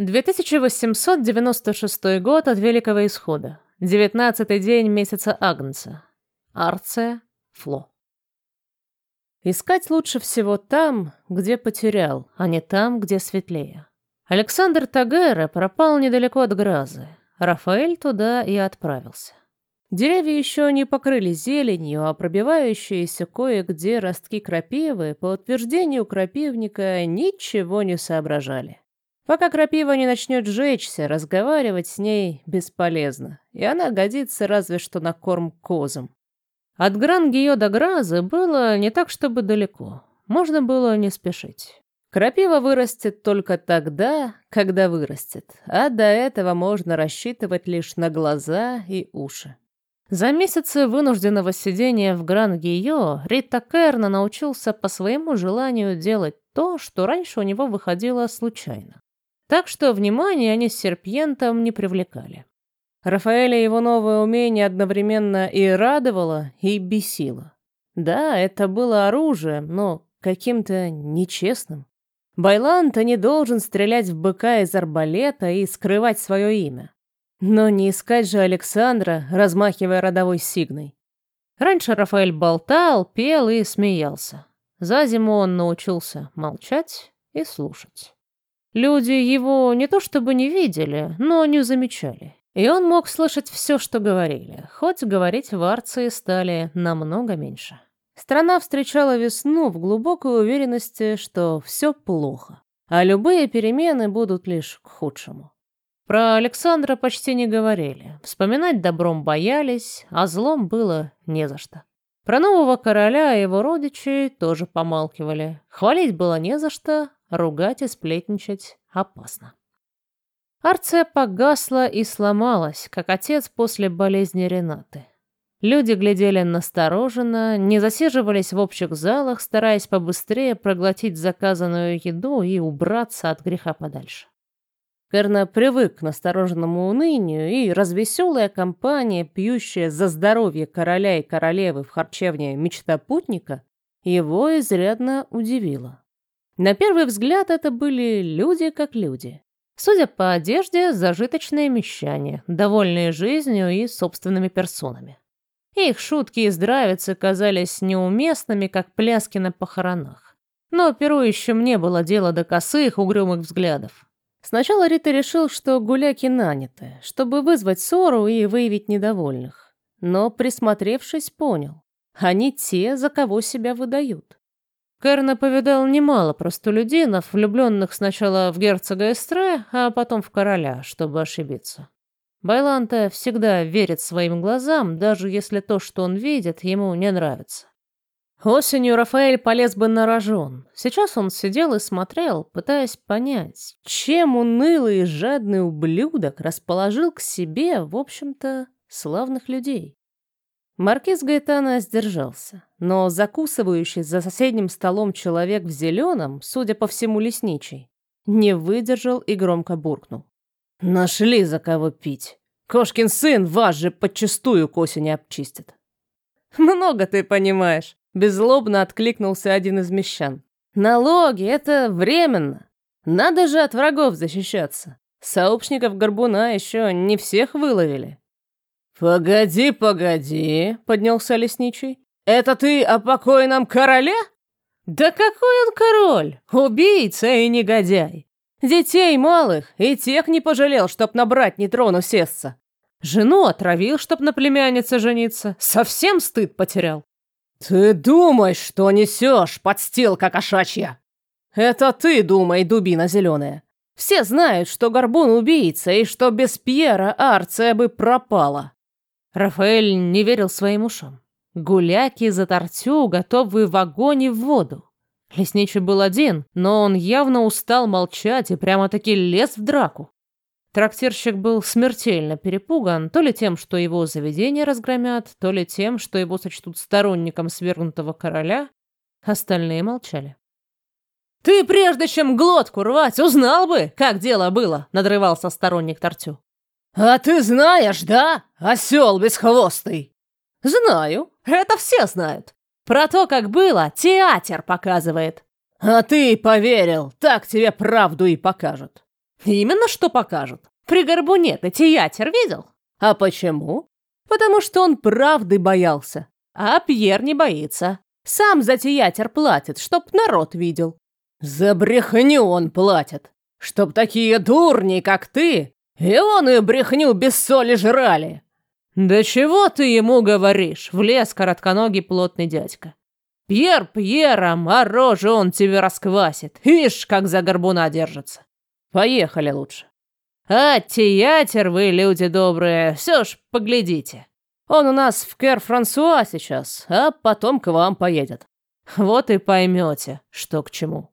2896 год от Великого Исхода. Девятнадцатый день месяца Агнца. Арция, Фло. Искать лучше всего там, где потерял, а не там, где светлее. Александр Тагера пропал недалеко от Гразы. Рафаэль туда и отправился. Деревья еще не покрылись зеленью, а пробивающиеся кое-где ростки крапивы, по утверждению крапивника, ничего не соображали. Пока крапива не начнет жечься, разговаривать с ней бесполезно, и она годится разве что на корм козам. От Грангио до Гразы было не так, чтобы далеко. Можно было не спешить. Крапива вырастет только тогда, когда вырастет, а до этого можно рассчитывать лишь на глаза и уши. За месяцы вынужденного сидения в Гран-Гио Рита Керна научился по своему желанию делать то, что раньше у него выходило случайно. Так что внимание они с серпьентом не привлекали. Рафаэля его новое умение одновременно и радовало, и бесило. Да, это было оружие, но каким-то нечестным. Байланта не должен стрелять в быка из арбалета и скрывать свое имя. Но не искать же Александра, размахивая родовой сигной. Раньше Рафаэль болтал, пел и смеялся. За зиму он научился молчать и слушать. Люди его не то чтобы не видели, но не замечали. И он мог слышать все, что говорили, хоть говорить в Арции стали намного меньше. Страна встречала весну в глубокой уверенности, что все плохо, а любые перемены будут лишь к худшему. Про Александра почти не говорили, вспоминать добром боялись, а злом было не за что. Про нового короля и его родичей тоже помалкивали, хвалить было не за что, Ругать и сплетничать опасно. Арция погасла и сломалась, как отец после болезни Ренаты. Люди глядели настороженно, не засиживались в общих залах, стараясь побыстрее проглотить заказанную еду и убраться от греха подальше. Керна привык к настороженному унынию, и развеселая компания, пьющая за здоровье короля и королевы в харчевне «Мечта путника», его изрядно удивила. На первый взгляд это были люди как люди. Судя по одежде, зажиточные мещане, довольные жизнью и собственными персонами. Их шутки и здравицы казались неуместными, как пляски на похоронах. Но пирующим не было дела до косых, угрюмых взглядов. Сначала Рита решил, что гуляки наняты, чтобы вызвать ссору и выявить недовольных. Но, присмотревшись, понял. Они те, за кого себя выдают. Керна повидал немало простолюдинов, влюбленных сначала в герцога Эстре, а потом в короля, чтобы ошибиться. Байланта всегда верит своим глазам, даже если то, что он видит, ему не нравится. Осенью Рафаэль полез бы на рожон. Сейчас он сидел и смотрел, пытаясь понять, чем унылый и жадный ублюдок расположил к себе, в общем-то, славных людей. Маркиз Гаэтана сдержался, но закусывающий за соседним столом человек в зеленом, судя по всему лесничий, не выдержал и громко буркнул. «Нашли за кого пить. Кошкин сын вас же подчистую к осени обчистит». «Много ты понимаешь», — беззлобно откликнулся один из мещан. «Налоги — это временно. Надо же от врагов защищаться. Сообщников Горбуна еще не всех выловили». «Погоди, погоди», — поднялся лесничий. «Это ты о покойном короле?» «Да какой он король? Убийца и негодяй! Детей малых и тех не пожалел, чтоб набрать не трону сесться. Жену отравил, чтоб на племяннице жениться. Совсем стыд потерял». «Ты думаешь, что несешь, подстилка кошачья?» «Это ты думай, дубина зеленая. Все знают, что Горбун убийца и что без Пьера Арция бы пропала. Рафаэль не верил своим ушам. Гуляки за тортю, готовые в огонь и в воду. Лесничий был один, но он явно устал молчать и прямо-таки лез в драку. Трактирщик был смертельно перепуган то ли тем, что его заведение разгромят, то ли тем, что его сочтут сторонником свергнутого короля. Остальные молчали. «Ты прежде чем глотку рвать, узнал бы, как дело было!» — надрывался сторонник Тортю. «А ты знаешь, да, осел бесхвостый?» «Знаю, это все знают. Про то, как было, театр показывает». «А ты поверил, так тебе правду и покажут. Именно что покажут. При горбуне ты театр видел? А почему? Потому что он правды боялся. А Пьер не боится. Сам за театр платит, чтоб народ видел. За брехню он платит. Чтоб такие дурни, как ты, и он и брехню без соли жрали. Да чего ты ему говоришь? Влез коротконогий плотный дядька. Пьер Пьером, а рожу он тебе расквасит. Ишь, как за горбуна держится. Поехали лучше. А театр вы, люди добрые, все ж поглядите. Он у нас в Кэр-Франсуа сейчас, а потом к вам поедет. Вот и поймете, что к чему.